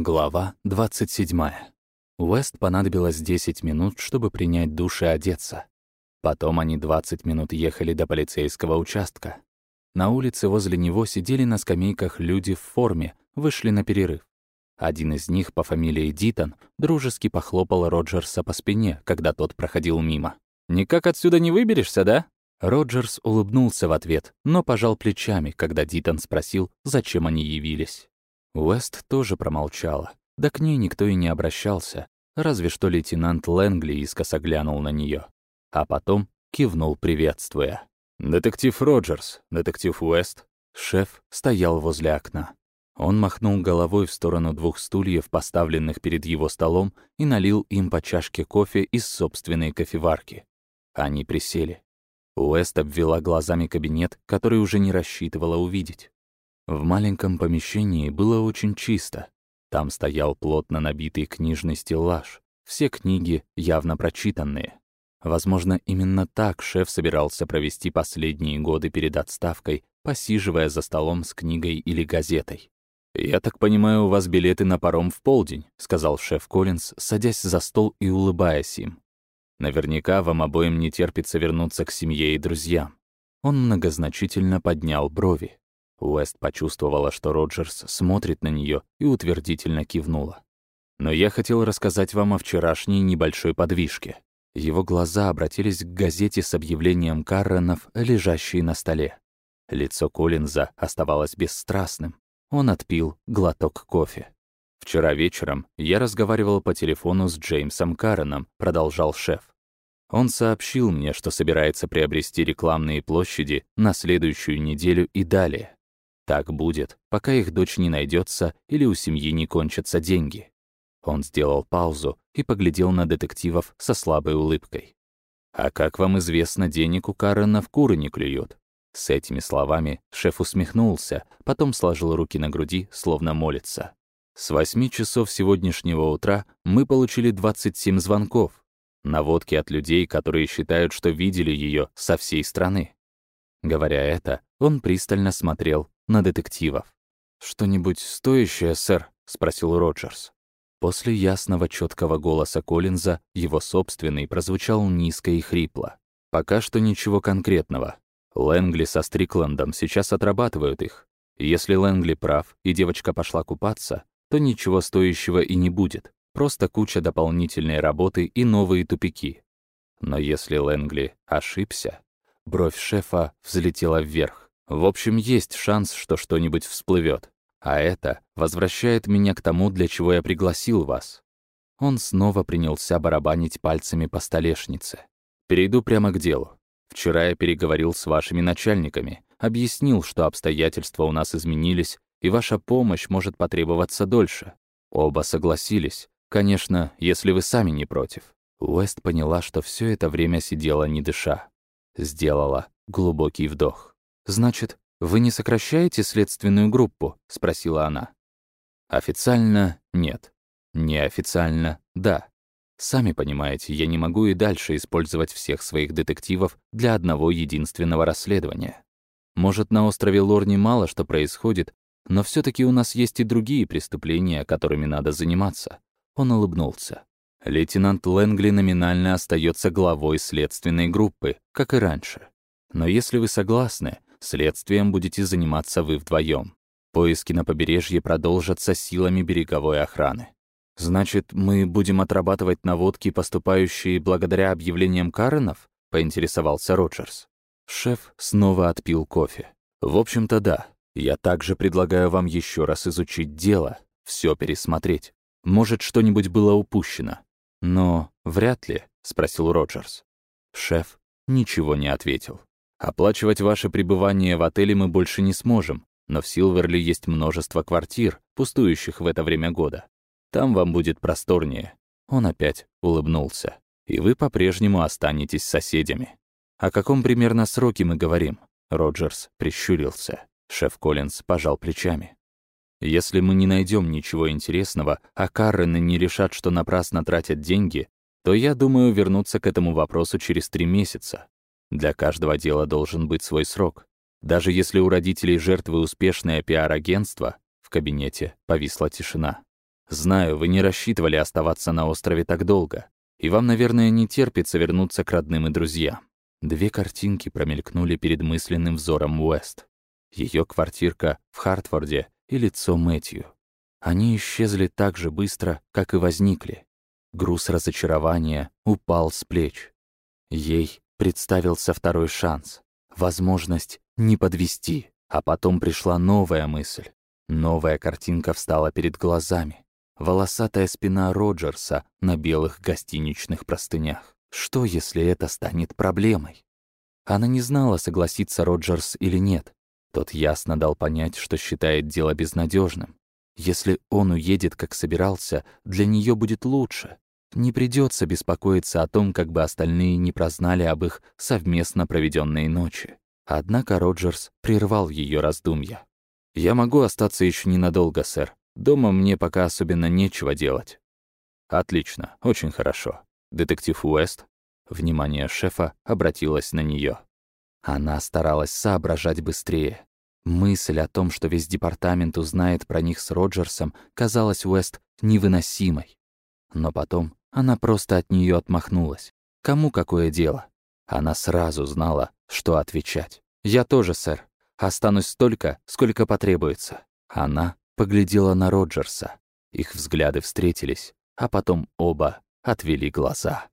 Глава 27. Уэст понадобилось 10 минут, чтобы принять душ и одеться. Потом они 20 минут ехали до полицейского участка. На улице возле него сидели на скамейках люди в форме, вышли на перерыв. Один из них по фамилии Дитон дружески похлопал Роджерса по спине, когда тот проходил мимо. «Никак отсюда не выберешься, да?» Роджерс улыбнулся в ответ, но пожал плечами, когда Дитон спросил, зачем они явились. Уэст тоже промолчала. Да к ней никто и не обращался, разве что лейтенант Лэнгли искоса глянул на нее, А потом кивнул, приветствуя. «Детектив Роджерс, детектив Уэст». Шеф стоял возле окна. Он махнул головой в сторону двух стульев, поставленных перед его столом, и налил им по чашке кофе из собственной кофеварки. Они присели. Уэст обвела глазами кабинет, который уже не рассчитывала увидеть. В маленьком помещении было очень чисто. Там стоял плотно набитый книжный стеллаж, все книги явно прочитанные. Возможно, именно так шеф собирался провести последние годы перед отставкой, посиживая за столом с книгой или газетой. «Я так понимаю, у вас билеты на паром в полдень», — сказал шеф Коллинз, садясь за стол и улыбаясь им. «Наверняка вам обоим не терпится вернуться к семье и друзьям». Он многозначительно поднял брови. Уэст почувствовала, что Роджерс смотрит на нее и утвердительно кивнула. «Но я хотел рассказать вам о вчерашней небольшой подвижке». Его глаза обратились к газете с объявлением Карренов, лежащей на столе. Лицо Коллинза оставалось бесстрастным. Он отпил глоток кофе. «Вчера вечером я разговаривал по телефону с Джеймсом Карреном», — продолжал шеф. Он сообщил мне, что собирается приобрести рекламные площади на следующую неделю и далее. Так будет, пока их дочь не найдется или у семьи не кончатся деньги. Он сделал паузу и поглядел на детективов со слабой улыбкой. «А как вам известно, денег у Карена в куры не клюет?» С этими словами шеф усмехнулся, потом сложил руки на груди, словно молится. С восьми часов сегодняшнего утра мы получили 27 звонков. Наводки от людей, которые считают, что видели ее со всей страны. Говоря это, он пристально смотрел на детективов. «Что-нибудь стоящее, сэр?» — спросил Роджерс. После ясного четкого голоса Коллинза его собственный прозвучал низко и хрипло. «Пока что ничего конкретного. Лэнгли со Стрикландом сейчас отрабатывают их. Если Лэнгли прав, и девочка пошла купаться, то ничего стоящего и не будет. Просто куча дополнительной работы и новые тупики. Но если Лэнгли ошибся, бровь шефа взлетела вверх. В общем, есть шанс, что что-нибудь всплывет. А это возвращает меня к тому, для чего я пригласил вас. Он снова принялся барабанить пальцами по столешнице. Перейду прямо к делу. Вчера я переговорил с вашими начальниками, объяснил, что обстоятельства у нас изменились, и ваша помощь может потребоваться дольше. Оба согласились, конечно, если вы сами не против. Уэст поняла, что все это время сидела не дыша. Сделала глубокий вдох. «Значит, вы не сокращаете следственную группу?» — спросила она. «Официально — нет. Неофициально — да. Сами понимаете, я не могу и дальше использовать всех своих детективов для одного единственного расследования. Может, на острове Лорни мало что происходит, но все таки у нас есть и другие преступления, которыми надо заниматься». Он улыбнулся. Лейтенант Лэнгли номинально остается главой следственной группы, как и раньше. Но если вы согласны, Следствием будете заниматься вы вдвоем. Поиски на побережье продолжатся силами береговой охраны. Значит, мы будем отрабатывать наводки, поступающие благодаря объявлениям Каренов? поинтересовался Роджерс. Шеф снова отпил кофе. В общем-то, да. Я также предлагаю вам еще раз изучить дело, все пересмотреть. Может, что-нибудь было упущено. Но вряд ли, спросил Роджерс. Шеф ничего не ответил. Оплачивать ваше пребывание в отеле мы больше не сможем, но в Силверли есть множество квартир, пустующих в это время года. Там вам будет просторнее». Он опять улыбнулся. «И вы по-прежнему останетесь соседями». «О каком примерно сроке мы говорим?» Роджерс прищурился. Шеф Коллинз пожал плечами. «Если мы не найдем ничего интересного, а Каррены не решат, что напрасно тратят деньги, то я думаю вернуться к этому вопросу через три месяца. Для каждого дела должен быть свой срок. Даже если у родителей жертвы успешное пиар-агентство, в кабинете повисла тишина. Знаю, вы не рассчитывали оставаться на острове так долго, и вам, наверное, не терпится вернуться к родным и друзьям. Две картинки промелькнули перед мысленным взором Уэст. Ее квартирка в Хартфорде и лицо Мэтью. Они исчезли так же быстро, как и возникли. Груз разочарования упал с плеч. Ей представился второй шанс, возможность не подвести, а потом пришла новая мысль. Новая картинка встала перед глазами. Волосатая спина Роджерса на белых гостиничных простынях. Что, если это станет проблемой? Она не знала, согласится Роджерс или нет. Тот ясно дал понять, что считает дело безнадежным. Если он уедет, как собирался, для нее будет лучше. Не придется беспокоиться о том, как бы остальные не прознали об их совместно проведенной ночи. Однако Роджерс прервал ее раздумья. «Я могу остаться еще ненадолго, сэр. Дома мне пока особенно нечего делать». «Отлично, очень хорошо. Детектив Уэст, внимание шефа обратилось на нее. Она старалась соображать быстрее. Мысль о том, что весь департамент узнает про них с Роджерсом, казалась Уэст невыносимой. Но потом она просто от нее отмахнулась. Кому какое дело? Она сразу знала, что отвечать. «Я тоже, сэр. Останусь столько, сколько потребуется». Она поглядела на Роджерса. Их взгляды встретились, а потом оба отвели глаза.